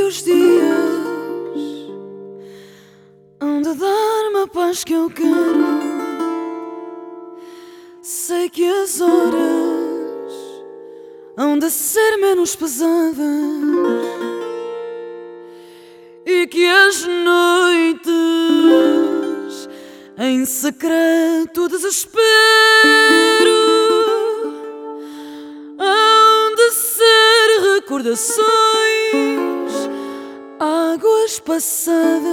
os dias hão de dar-me a paz que eu quero. Sei que as horas hão de ser menos pesadas e que as noites em secreto desespero hão de ser recordações, águas passadas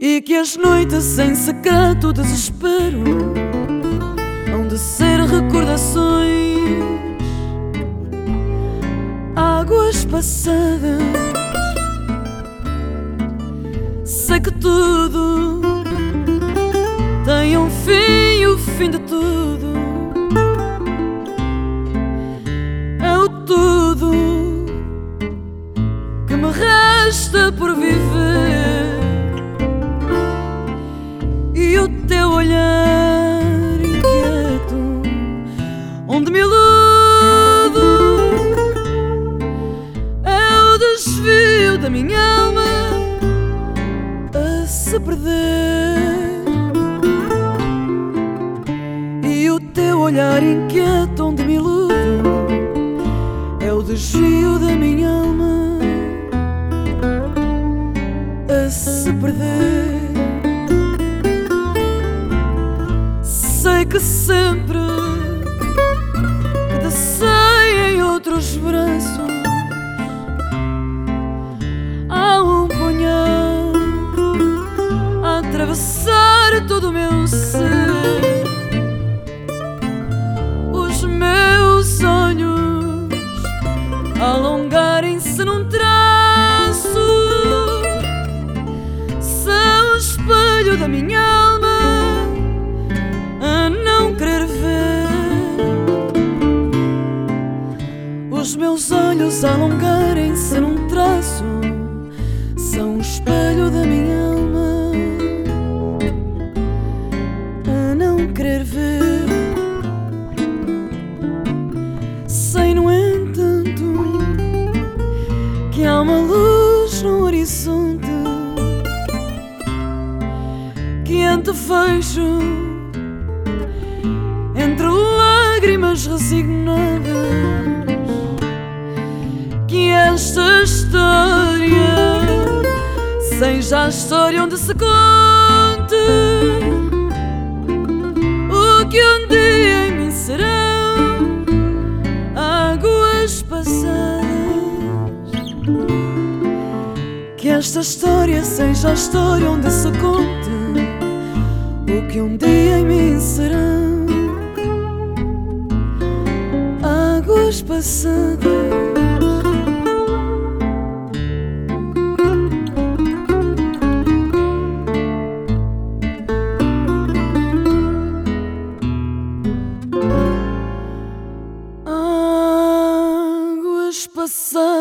e que as noites em secreto desespero hão de ser recordações, águas passadas. Sei que tudo tem um fim, o fim de tudo por viver e o teu olhar inquieto, onde me iludo, é o desvio da minha alma a se perder. E o teu olhar inquieto, onde me iludo, é o desvio da minha alma perder. sei que sempre que descei em outros braços há um punhal a atravessar todo o meu ser. Os meus sonhos alongarem-se num traço da minha alma a não querer ver. Os meus olhos alongarem-se num traço são o espelho da minha alma a não querer ver. Sei no entanto que há uma luz no horizonte que antevejo entre lágrimas resignadas que esta história seja a história onde se conte o que um dia em mim serão águas passadas. Que esta história seja a história onde se conte o que um dia em mim serão águas passadas. passar.